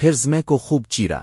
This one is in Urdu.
پھر زمے کو خوب چیرا۔